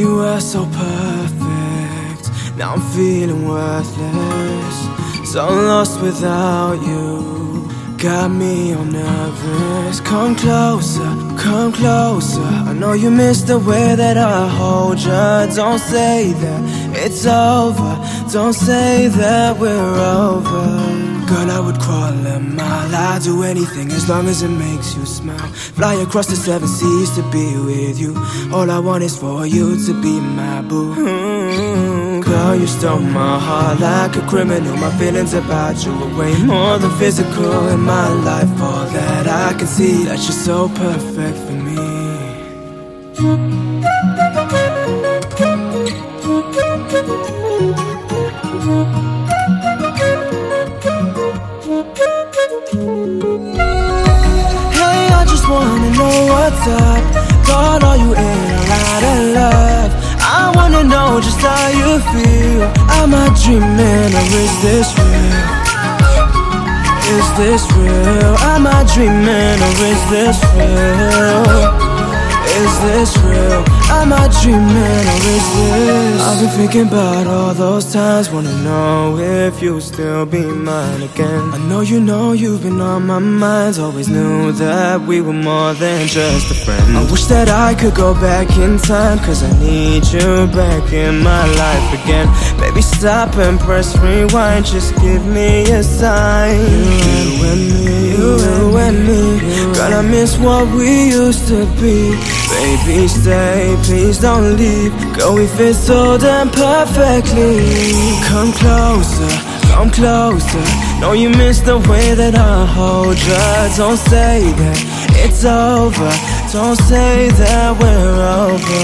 were so perfect. Now I'm feeling worthless. So lost without you. Got me all nervous. Come closer, come closer. I know you miss the way that I hold you. Don't say that it's over. Don't say that we're over. Would crawl a mile. I'd do anything as long as it makes you smile. Fly across the seven seas to be with you. All I want is for you to be my boo. Mm, Girl, you stole my heart like a criminal. My feelings about you are way more than physical in my life. All that I can see that you're so perfect for me. Just wanna know what's up. God, are you in or out of love? I wanna know just how you feel. Am I dreaming or is this real? Is this real? Am I dreaming or is this real? Is this real? Am I dreaming or is this? I've been thinking about all those times, wanna know if you'll still be mine again. I know you know you've been on my mind, always knew that we were more than just a friend. I wish that I could go back in time, cause I need you back in my life again. Baby, stop and press rewind, just give me a sign. You and me, you me, girl, I miss what we used to be. Baby, stay, please don't leave. Girl, we fit so damn perfectly. Come closer, come closer. Know you miss the way that I hold you. Don't say that it's over. Don't say that we're over.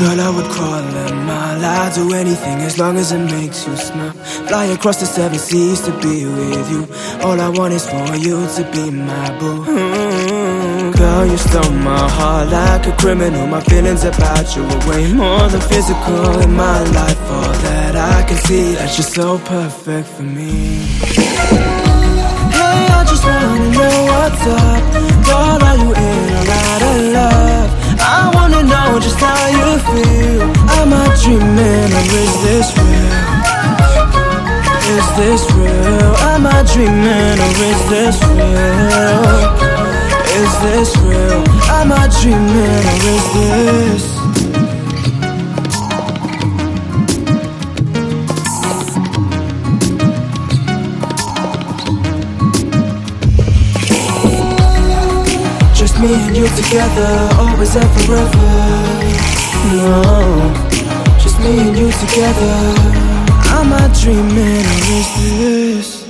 Girl, I would crawl a mile. I'd do anything as long as it makes you smile. Fly across the seven seas to be with you. All I want is for you to be my boo. Mm, Girl, you stole my heart like a criminal. My feelings about you are way more than physical in my life. All that I can see that you're so perfect for me. Hey, I just wanna know dreaming or is this real? Is this real? Am I dreaming or is this? Just me and you together, always and forever. No, just me and you together. Am I dreaming or is this?